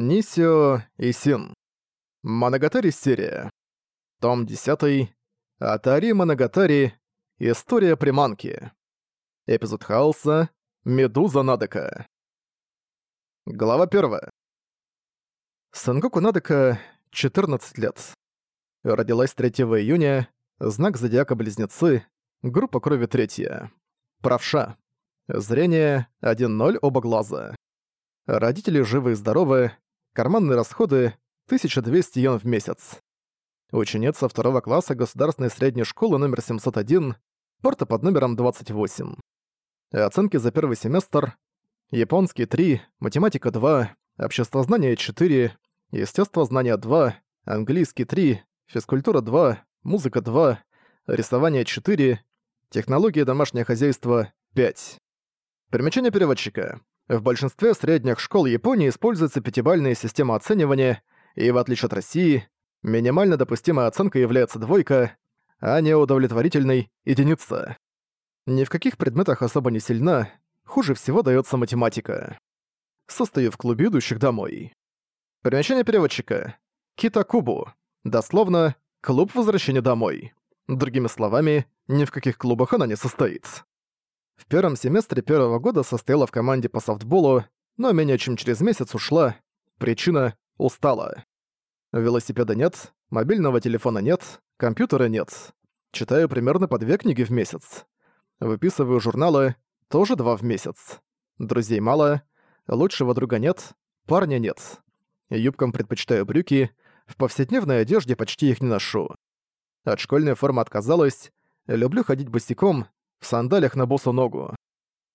Нисио Исин. Моногатари серия. Том 10. Атари Моногатари. История приманки. Эпизод хаоса. Медуза Надека. Глава 1. Сангоку Надека 14 лет. Родилась 3 июня. Знак зодиака Близнецы. Группа крови третья. Правша. Зрение 1-0 оба глаза. Родители живы и здоровы. Карманные расходы – 1200 йен в месяц. Ученица второго класса государственной средней школы номер 701, порта под номером 28. Оценки за первый семестр – японский 3, математика 2, обществознание 4, естествознание 2, английский 3, физкультура 2, музыка 2, рисование 4, технологии домашнего хозяйства 5. Примечание переводчика. В большинстве средних школ Японии используется пятибалльная система оценивания, и в отличие от России, минимально допустимая оценка является двойка, а неудовлетворительной — единица. Ни в каких предметах особо не сильна, хуже всего дается математика. Состою в клубе идущих домой. Примечание переводчика. Китакубу. Дословно, клуб возвращения домой. Другими словами, ни в каких клубах она не состоит. В первом семестре первого года состояла в команде по софтболу, но менее чем через месяц ушла. Причина — устала. Велосипеда нет, мобильного телефона нет, компьютера нет. Читаю примерно по две книги в месяц. Выписываю журналы, тоже два в месяц. Друзей мало, лучшего друга нет, парня нет. Юбкам предпочитаю брюки, в повседневной одежде почти их не ношу. От школьной формы отказалась, люблю ходить босиком, в сандалях на босу ногу.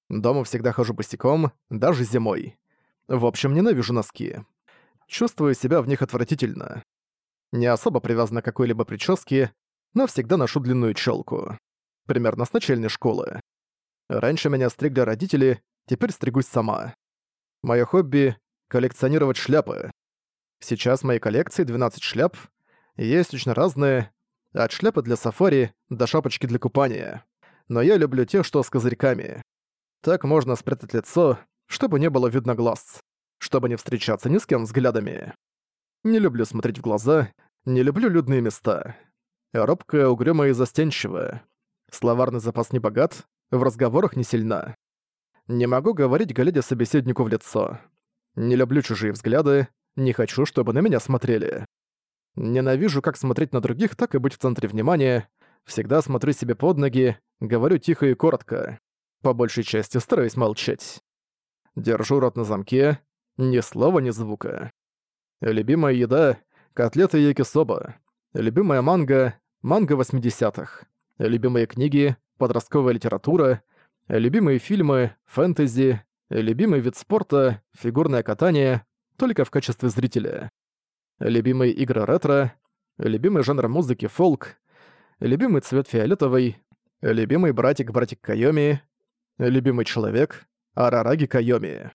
Дома всегда хожу босиком, даже зимой. В общем, ненавижу носки. Чувствую себя в них отвратительно. Не особо привязана к какой-либо прическе, но всегда ношу длинную челку. Примерно с начальной школы. Раньше меня стригли родители, теперь стригусь сама. Моё хобби — коллекционировать шляпы. Сейчас в моей коллекции 12 шляп, есть очень разные, от шляпы для сафари до шапочки для купания но я люблю те, что с козырьками. Так можно спрятать лицо, чтобы не было видно глаз, чтобы не встречаться ни с кем взглядами. Не люблю смотреть в глаза, не люблю людные места. Робкая, угрюмая и застенчивая. Словарный запас не богат, в разговорах не сильна. Не могу говорить, глядя собеседнику в лицо. Не люблю чужие взгляды, не хочу, чтобы на меня смотрели. Ненавижу как смотреть на других, так и быть в центре внимания, Всегда смотрю себе под ноги, говорю тихо и коротко. По большей части стараюсь молчать. Держу рот на замке, ни слова, ни звука. Любимая еда — котлеты якисоба. Любимая манга — манга 80-х. Любимые книги — подростковая литература. Любимые фильмы — фэнтези. Любимый вид спорта — фигурное катание, только в качестве зрителя. Любимые игры ретро. Любимый жанр музыки — фолк любимый цвет фиолетовый, любимый братик-братик Кайоми, любимый человек Арараги Кайоми.